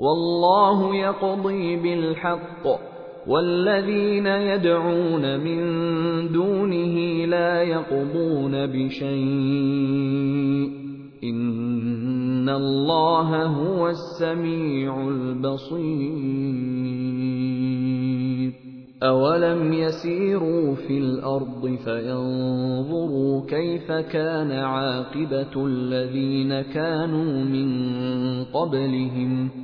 وَاللَّهُ يَقْضِي بِالْحَقِّ. وَالَّذِينَ يَدْعُونَ مِن دُونِهِ لَا يَقْضُونَ بِشَيْءٍ ۗ. إِنَّ اللَّهَ هُوَ السَّمِيعُ الْبَصِيرُ. أَوَلَمْ يَسِيرُوا فِي الْأَرْضِ فَيَنظُرُوا كَيْفَ كَانَ عَاقِبَةُ الَّذِينَ كَانُوا مِن قَبْلِهِمْ ۚ.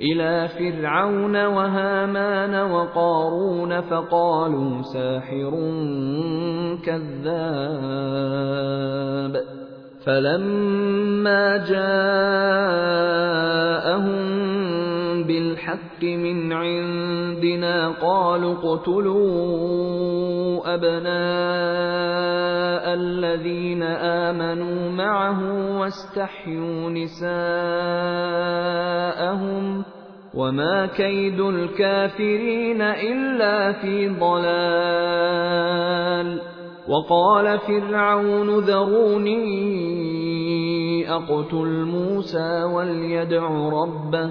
إِلَىٰ فِرْعَوْنَ وَهَامَانَ وَقَارُونَ فَقَالُوا سَاحِرٌ كَذَّابٌ. فَلَمَّا جَاءَهُم بِالْحَقِّ مِنْ عِندِنَا قَالُوا اقْتُلُوا أَبْنَاءَ الَّذِينَ آمَنُوا مَعَهُ وَاسْتَحْيُوا نِسَاءَهُمْ ۚ وَمَا كَيْدُ الْكَافِرِينَ إِلَّا فِي ضَلَالٍ وَقَالَ فِرْعَوْنُ ذَرُونِي أَقْتُلْ مُوسَىٰ وَلْيَدْعُ رَبَّهُ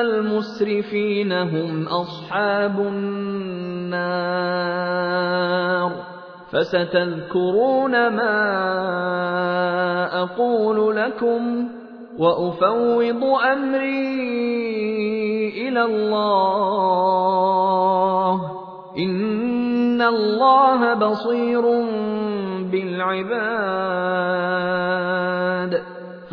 المسرفين هم أصحاب النار فستذكرون ما أقول لكم وأفوض أمري إلى الله إن الله بصير بالعباد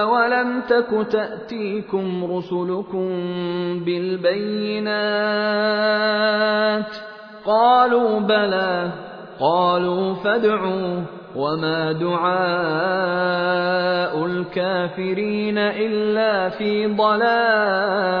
أولم تك تأتيكم رسلكم بالبينات قالوا بلى قالوا فادعوا وما دعاء الكافرين إلا في ضلال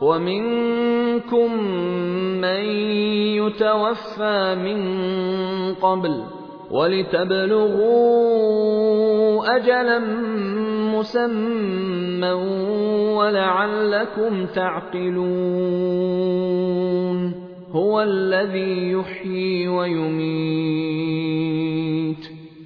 ومنكم من يتوفى من قبل ولتبلغوا أجلا مسمى ولعلكم تعقلون هو الذي يحيي ويميت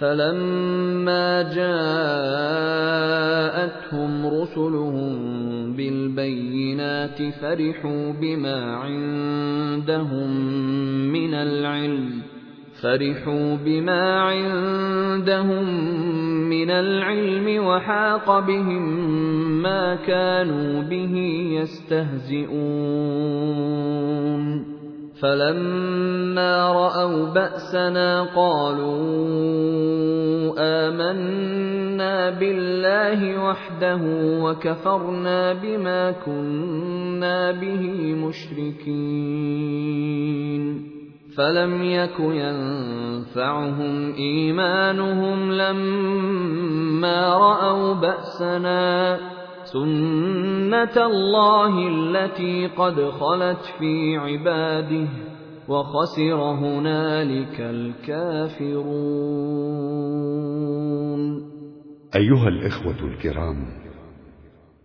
فلما جاءتهم رسلهم بالبينات فرحوا بما عندهم من العلم فرحوا بما عندهم من العلم وحاق بهم ما كانوا به يستهزئون فلما راوا باسنا قالوا امنا بالله وحده وكفرنا بما كنا به مشركين فلم يك ينفعهم ايمانهم لما راوا باسنا سنة الله التي قد خلت في عباده وخسر هنالك الكافرون أيها الإخوة الكرام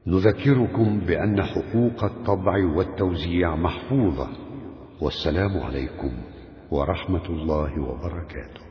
نذكركم بأن حقوق الطبع والتوزيع محفوظة والسلام عليكم ورحمة الله وبركاته.